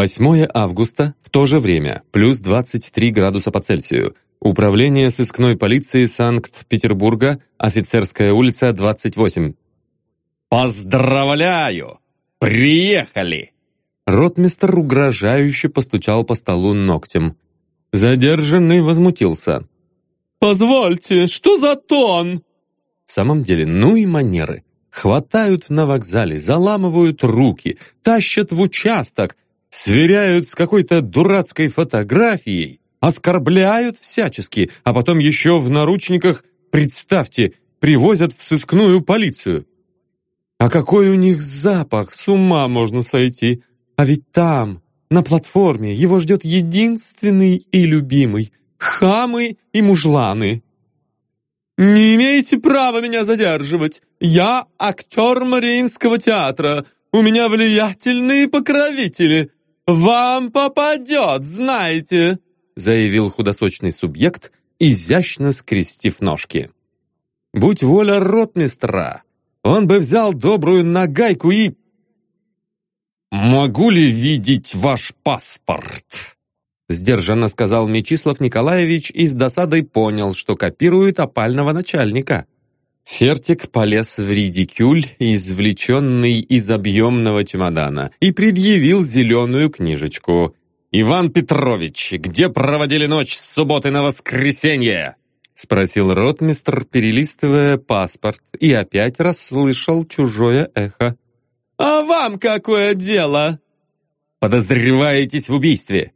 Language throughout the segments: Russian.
8 августа, в то же время, плюс 23 градуса по Цельсию. Управление сыскной полиции Санкт-Петербурга, офицерская улица, 28. «Поздравляю! Приехали!» Ротмистр угрожающе постучал по столу ногтем. Задержанный возмутился. «Позвольте, что за тон?» В самом деле, ну и манеры. Хватают на вокзале, заламывают руки, тащат в участок, сверяют с какой-то дурацкой фотографией, оскорбляют всячески, а потом еще в наручниках, представьте, привозят в сыскную полицию. А какой у них запах, с ума можно сойти. А ведь там, на платформе, его ждет единственный и любимый — хамы и мужланы. «Не имеете права меня задерживать. Я актер Мариинского театра. У меня влиятельные покровители. Вам попадет, знаете!» заявил худосочный субъект, изящно скрестив ножки. «Будь воля ротмистра, он бы взял добрую нагайку и...» «Могу ли видеть ваш паспорт?» Сдержанно сказал Мечислав Николаевич и с досадой понял, что копирует опального начальника. Фертик полез в редикюль, извлеченный из объемного чемодана, и предъявил зеленую книжечку. «Иван Петрович, где проводили ночь с субботы на воскресенье?» спросил ротмистр, перелистывая паспорт, и опять расслышал чужое эхо. «А вам какое дело?» «Подозреваетесь в убийстве?»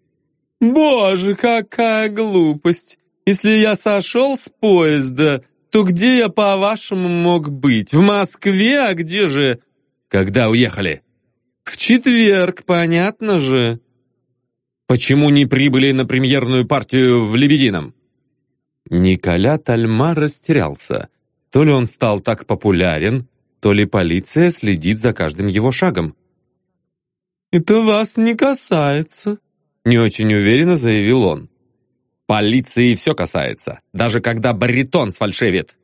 «Боже, какая глупость! Если я сошел с поезда, то где я, по-вашему, мог быть? В Москве? А где же?» «Когда уехали?» «В четверг, понятно же». «Почему не прибыли на премьерную партию в Лебедином?» Николя Тальма растерялся. То ли он стал так популярен, то ли полиция следит за каждым его шагом. «Это вас не касается», не очень уверенно заявил он. Полиции все касается, даже когда баритон сфальшивит.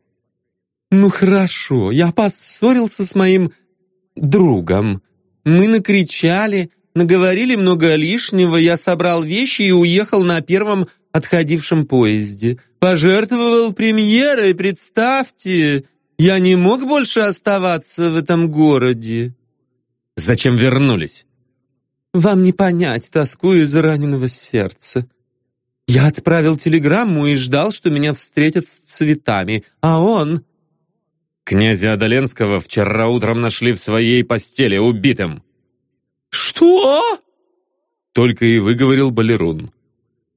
Ну хорошо, я поссорился с моим другом. Мы накричали, наговорили много лишнего, я собрал вещи и уехал на первом отходившем поезде. Пожертвовал премьерой, представьте. Я не мог больше оставаться в этом городе. Зачем вернулись? Вам не понять тоску из раненого сердца. Я отправил телеграмму и ждал, что меня встретят с цветами, а он... Князя Адаленского вчера утром нашли в своей постели убитым. «Что?» Только и выговорил Балерун.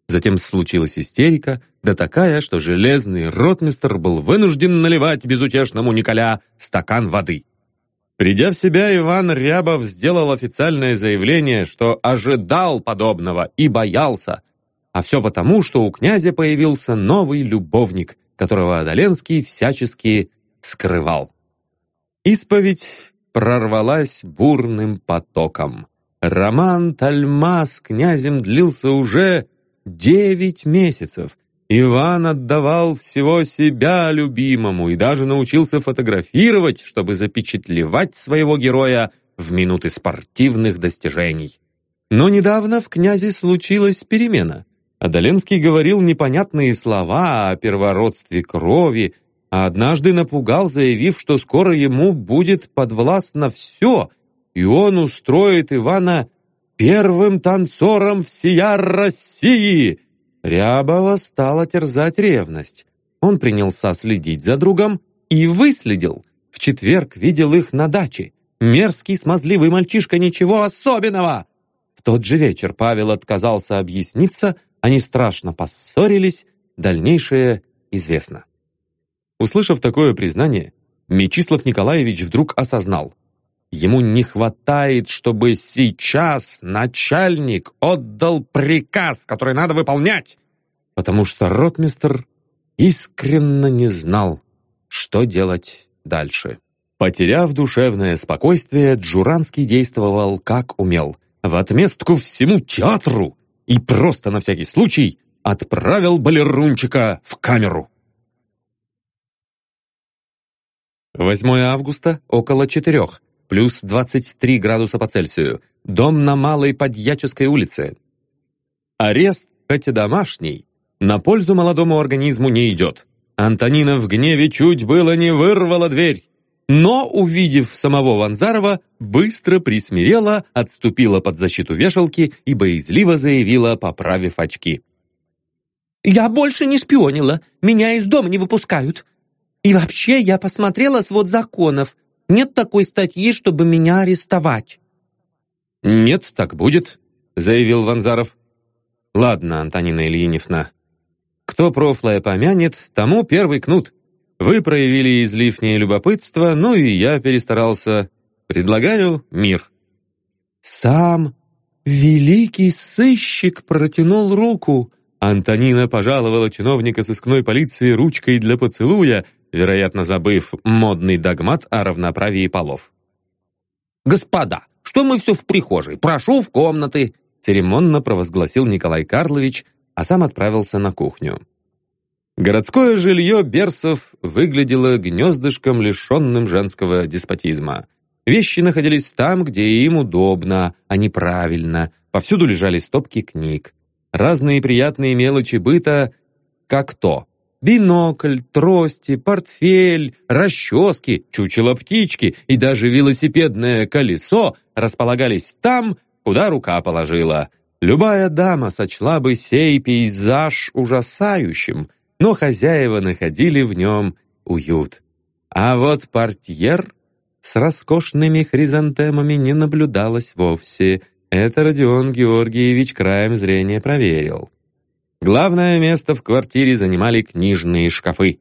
Затем случилась истерика, да такая, что железный ротмистр был вынужден наливать безутешному Николя стакан воды. Придя в себя, Иван Рябов сделал официальное заявление, что ожидал подобного и боялся. А все потому, что у князя появился новый любовник, которого Адаленский всячески скрывал. Исповедь прорвалась бурным потоком. Роман Тальма с князем длился уже девять месяцев, Иван отдавал всего себя любимому и даже научился фотографировать, чтобы запечатлевать своего героя в минуты спортивных достижений. Но недавно в князе случилась перемена. Адаленский говорил непонятные слова о первородстве крови, а однажды напугал, заявив, что скоро ему будет подвластно все, и он устроит Ивана первым танцором всея России — Рябова стала терзать ревность. Он принялся следить за другом и выследил. В четверг видел их на даче. Мерзкий смазливый мальчишка, ничего особенного. В тот же вечер Павел отказался объясниться, они страшно поссорились, дальнейшее известно. Услышав такое признание, Мечислав Николаевич вдруг осознал. Ему не хватает, чтобы сейчас начальник отдал приказ, который надо выполнять, потому что ротмистр искренне не знал, что делать дальше. Потеряв душевное спокойствие, Джуранский действовал как умел. В отместку всему театру и просто на всякий случай отправил балерунчика в камеру. 8 августа, около четырех плюс 23 градуса по Цельсию. дом на Малой Подьяческой улице. Арест, хоть и домашний, на пользу молодому организму не идет. Антонина в гневе чуть было не вырвала дверь. Но, увидев самого Ванзарова, быстро присмирела, отступила под защиту вешалки и боязливо заявила, поправив очки. «Я больше не шпионила, меня из дома не выпускают. И вообще я посмотрела свод законов. Нет такой статьи, чтобы меня арестовать». «Нет, так будет», — заявил Ванзаров. «Ладно, Антонина Ильинична, кто профлое помянет, тому первый кнут. Вы проявили излишнее любопытство, ну и я перестарался. Предлагаю мир». «Сам великий сыщик протянул руку». Антонина пожаловала чиновника сыскной полиции ручкой для поцелуя, вероятно, забыв модный догмат о равноправии полов. «Господа, что мы все в прихожей? Прошу в комнаты!» церемонно провозгласил Николай Карлович, а сам отправился на кухню. Городское жилье Берсов выглядело гнездышком, лишенным женского деспотизма. Вещи находились там, где им удобно, а не правильно. Повсюду лежали стопки книг. Разные приятные мелочи быта, как то. Бинокль, трости, портфель, расчески, чучело птички и даже велосипедное колесо располагались там, куда рука положила. Любая дама сочла бы сей пейзаж ужасающим, но хозяева находили в нем уют. А вот портьер с роскошными хризантемами не наблюдалось вовсе. Это Родион Георгиевич краем зрения проверил. Главное место в квартире занимали книжные шкафы.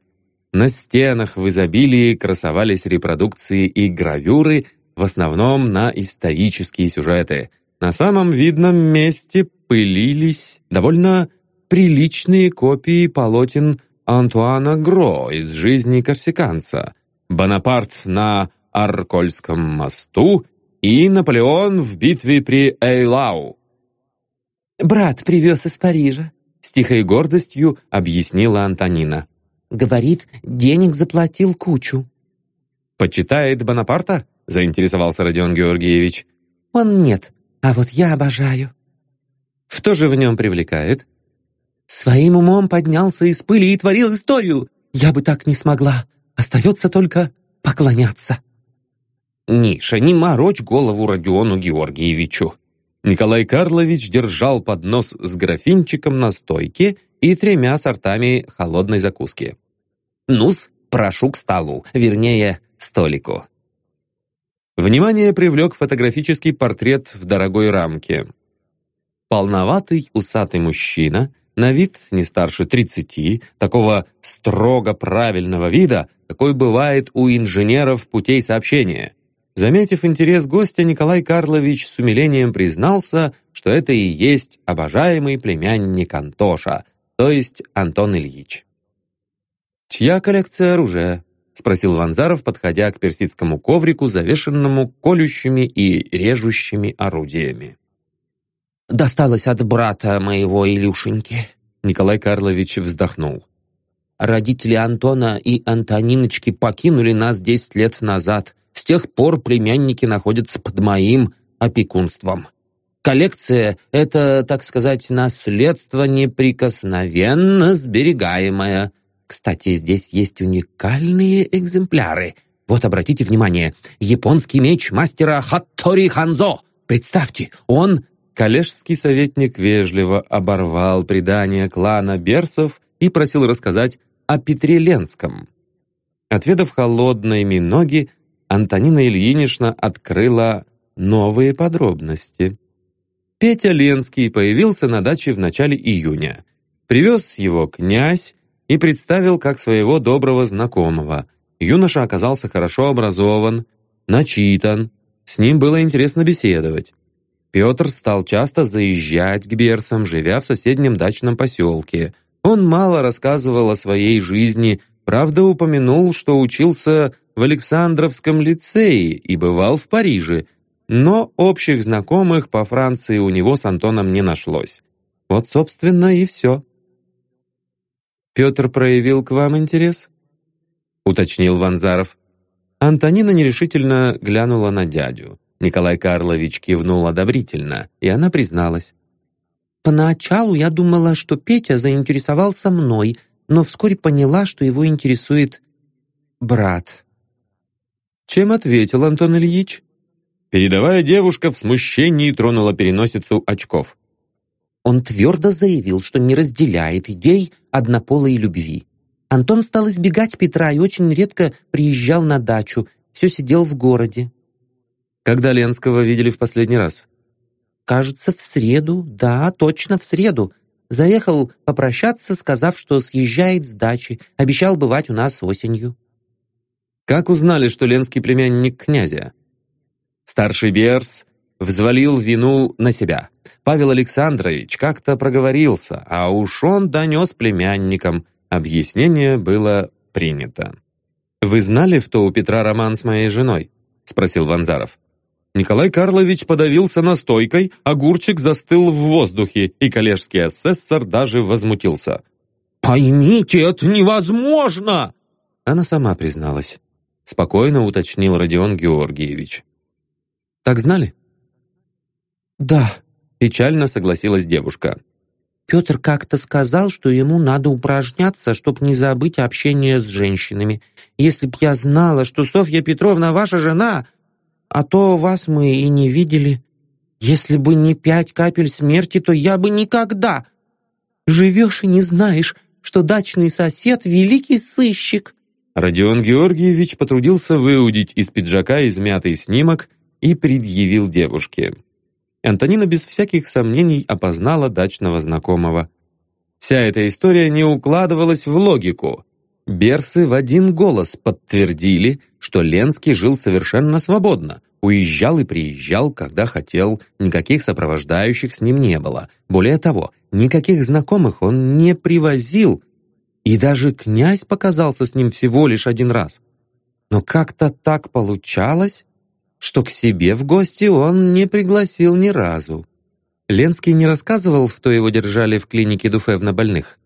На стенах в изобилии красовались репродукции и гравюры, в основном на исторические сюжеты – на самом видном месте пылились довольно приличные копии полотен Антуана Гро из жизни корсиканца, Бонапарт на Аркольском мосту и Наполеон в битве при Эйлау. «Брат привез из Парижа», — с тихой гордостью объяснила Антонина. «Говорит, денег заплатил кучу». «Почитает Бонапарта?» — заинтересовался Родион Георгиевич. «Он нет, а вот я обожаю». «Что же в нем привлекает?» «Своим умом поднялся из пыли и творил историю. Я бы так не смогла. Остается только поклоняться». «Ниша, не морочь голову Родиону Георгиевичу». Николай Карлович держал поднос с графинчиком на стойке и тремя сортами холодной закуски. «Ну-с, прошу к столу, вернее, столику». Внимание привлек фотографический портрет в дорогой рамке. Полноватый усатый мужчина, на вид не старше 30, такого строго правильного вида, какой бывает у инженеров путей сообщения. Заметив интерес гостя, Николай Карлович с умилением признался, что это и есть обожаемый племянник Антоша, то есть Антон Ильич. «Чья коллекция оружия?» — спросил Ванзаров, подходя к персидскому коврику, завешенному колющими и режущими орудиями. «Досталось от брата моего Илюшеньки», — Николай Карлович вздохнул. «Родители Антона и Антониночки покинули нас десять лет назад. С тех пор племянники находятся под моим опекунством. Коллекция — это, так сказать, наследство неприкосновенно сберегаемое». Кстати, здесь есть уникальные экземпляры. Вот обратите внимание, японский меч мастера Хаттори Ханзо. Представьте, он... Коллежский советник вежливо оборвал предание клана Берсов и просил рассказать о Петре Ленском. Отведав холодной миноги, Антонина Ильинична открыла новые подробности. Петя Ленский появился на даче в начале июня. Привез его князь и представил как своего доброго знакомого. Юноша оказался хорошо образован, начитан, с ним было интересно беседовать. Петр стал часто заезжать к Берсам, живя в соседнем дачном поселке. Он мало рассказывал о своей жизни, правда упомянул, что учился в Александровском лицее и бывал в Париже, но общих знакомых по Франции у него с Антоном не нашлось. Вот, собственно, и все. Петр проявил к вам интерес?» — уточнил Ванзаров. Антонина нерешительно глянула на дядю. Николай Карлович кивнул одобрительно, и она призналась. «Поначалу я думала, что Петя заинтересовался мной, но вскоре поняла, что его интересует брат». Чем ответил Антон Ильич? Передовая девушка в смущении тронула переносицу очков. Он твердо заявил, что не разделяет идей однополой любви. Антон стал избегать Петра и очень редко приезжал на дачу, все сидел в городе. Когда Ленского видели в последний раз? Кажется, в среду, да, точно в среду. Заехал попрощаться, сказав, что съезжает с дачи, обещал бывать у нас осенью. Как узнали, что Ленский племянник князя? Старший Берс взвалил вину на себя. Павел Александрович как-то проговорился, а уж он донес племянникам. Объяснение было принято. «Вы знали, что у Петра роман с моей женой?» — спросил Ванзаров. Николай Карлович подавился настойкой, огурчик застыл в воздухе, и коллежский асессор даже возмутился. «Поймите, это невозможно!» Она сама призналась. Спокойно уточнил Родион Георгиевич. «Так знали?» «Да», Печально согласилась девушка. Петр как-то сказал, что ему надо упражняться, чтобы не забыть общение с женщинами. Если б я знала, что Софья Петровна ваша жена, а то вас мы и не видели. Если бы не пять капель смерти, то я бы никогда. Живешь и не знаешь, что дачный сосед — великий сыщик». Родион Георгиевич потрудился выудить из пиджака измятый снимок и предъявил девушке. Антонина без всяких сомнений опознала дачного знакомого. Вся эта история не укладывалась в логику. Берсы в один голос подтвердили, что Ленский жил совершенно свободно, уезжал и приезжал, когда хотел, никаких сопровождающих с ним не было. Более того, никаких знакомых он не привозил, и даже князь показался с ним всего лишь один раз. Но как-то так получалось, что к себе в гости он не пригласил ни разу. Ленский не рассказывал, что его держали в клинике Дуфевна больных.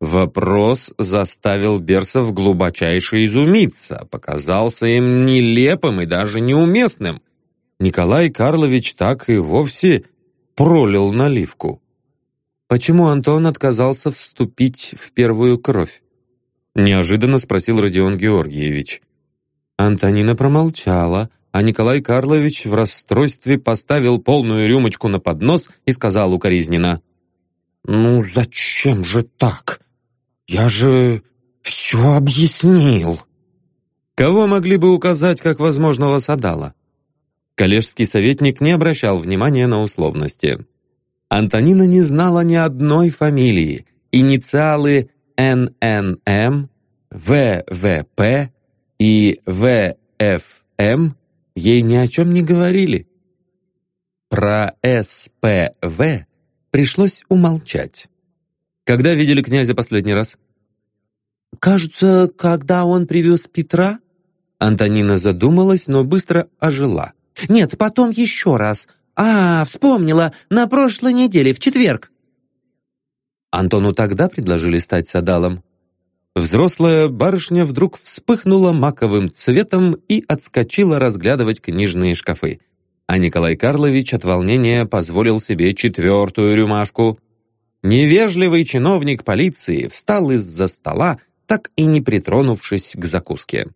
Вопрос заставил Берсов глубочайше изумиться, показался им нелепым и даже неуместным. Николай Карлович так и вовсе пролил наливку. Почему Антон отказался вступить в первую кровь? Неожиданно спросил Родион Георгиевич. Антонина промолчала, а Николай Карлович в расстройстве поставил полную рюмочку на поднос и сказал укоризненно. «Ну зачем же так? Я же все объяснил». Кого могли бы указать как возможного садала? Коллежский советник не обращал внимания на условности. Антонина не знала ни одной фамилии. Инициалы ННМ, ВВП и ВФМ ей ни о чем не говорили. Про СПВ пришлось умолчать. Когда видели князя последний раз? «Кажется, когда он привез Петра?» Антонина задумалась, но быстро ожила. «Нет, потом еще раз. А, вспомнила, на прошлой неделе, в четверг». Антону тогда предложили стать садалом. Взрослая барышня вдруг вспыхнула маковым цветом и отскочила разглядывать книжные шкафы. А Николай Карлович от волнения позволил себе четвертую рюмашку. Невежливый чиновник полиции встал из-за стола, так и не притронувшись к закуске.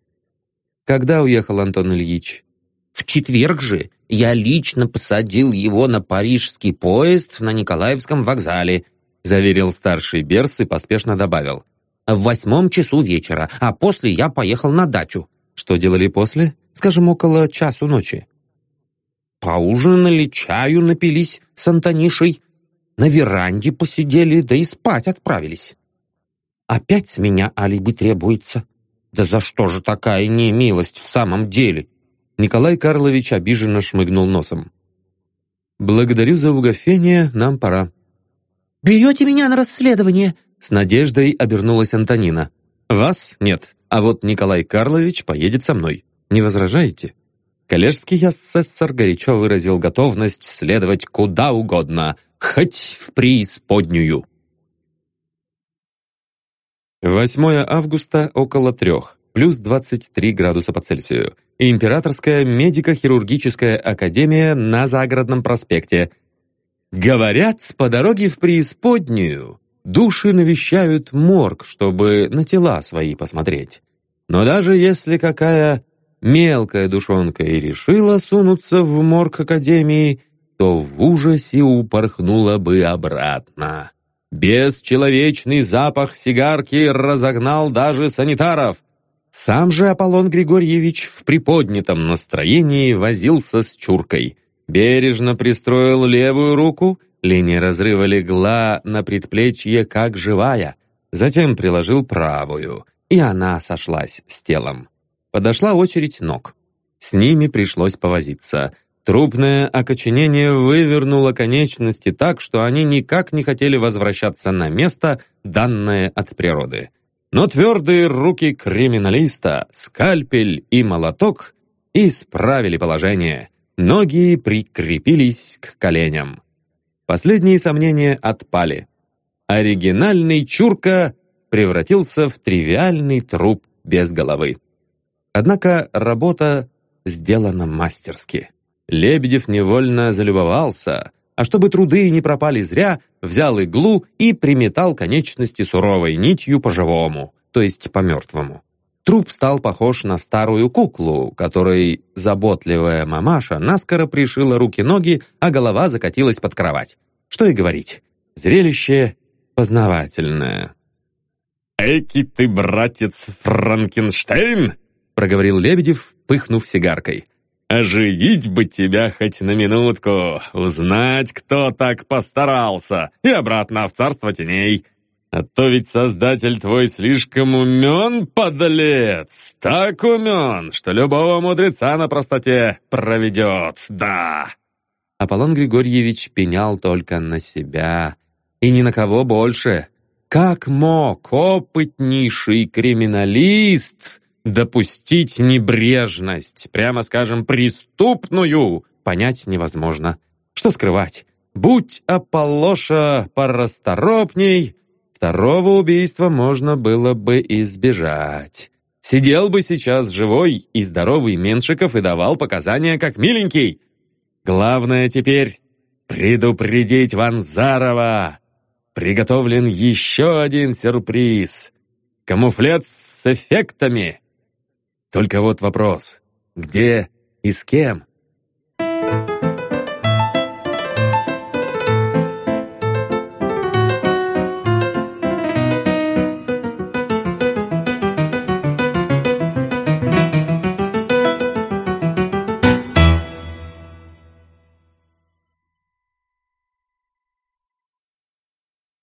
Когда уехал Антон Ильич? В четверг же я лично посадил его на парижский поезд на Николаевском вокзале, заверил старший Берс и поспешно добавил в восьмом часу вечера, а после я поехал на дачу». «Что делали после? Скажем, около часу ночи». «Поужинали, чаю напились с Антонишей, на веранде посидели, да и спать отправились. Опять с меня алиби требуется. Да за что же такая немилость в самом деле?» Николай Карлович обиженно шмыгнул носом. «Благодарю за угофение, нам пора». «Берете меня на расследование?» С надеждой обернулась Антонина. «Вас нет, а вот Николай Карлович поедет со мной. Не возражаете?» Коллежский асессор горячо выразил готовность следовать куда угодно, хоть в преисподнюю. 8 августа около трех, плюс 23 градуса по Цельсию. Императорская медико-хирургическая академия на Загородном проспекте. Говорят, по дороге в преисподнюю души навещают морг, чтобы на тела свои посмотреть. Но даже если какая мелкая душонка и решила сунуться в морг Академии, то в ужасе упорхнула бы обратно. Бесчеловечный запах сигарки разогнал даже санитаров. Сам же Аполлон Григорьевич в приподнятом настроении возился с чуркой. Бережно пристроил левую руку, линия разрыва легла на предплечье как живая, затем приложил правую, и она сошлась с телом. Подошла очередь ног. С ними пришлось повозиться. Трупное окоченение вывернуло конечности так, что они никак не хотели возвращаться на место, данное от природы. Но твердые руки криминалиста, скальпель и молоток исправили положение. Ноги прикрепились к коленям. Последние сомнения отпали. Оригинальный Чурка превратился в тривиальный труп без головы. Однако работа сделана мастерски. Лебедев невольно залюбовался, а чтобы труды не пропали зря, взял иглу и приметал конечности суровой нитью по-живому, то есть по-мертвому. Труп стал похож на старую куклу, которой заботливая мамаша наскоро пришила руки-ноги, а голова закатилась под кровать. Что и говорить, зрелище познавательное. «Эки ты, братец Франкенштейн!» проговорил Лебедев, пыхнув сигаркой. «Оживить бы тебя хоть на минутку, узнать, кто так постарался, и обратно в царство теней. А то ведь создатель твой слишком умен, подлец, так умен, что любого мудреца на простоте проведет, да!» Аполлон Григорьевич пенял только на себя, и ни на кого больше. Как мог опытнейший криминалист Допустить небрежность, прямо скажем, преступную, понять невозможно. Что скрывать? Будь Аполлоша порасторопней, второго убийства можно было бы избежать. Сидел бы сейчас живой и здоровый Меншиков и давал показания как миленький. Главное теперь предупредить Ванзарова. Приготовлен еще один сюрприз. Камуфлет с эффектами. Только вот вопрос, где и с кем?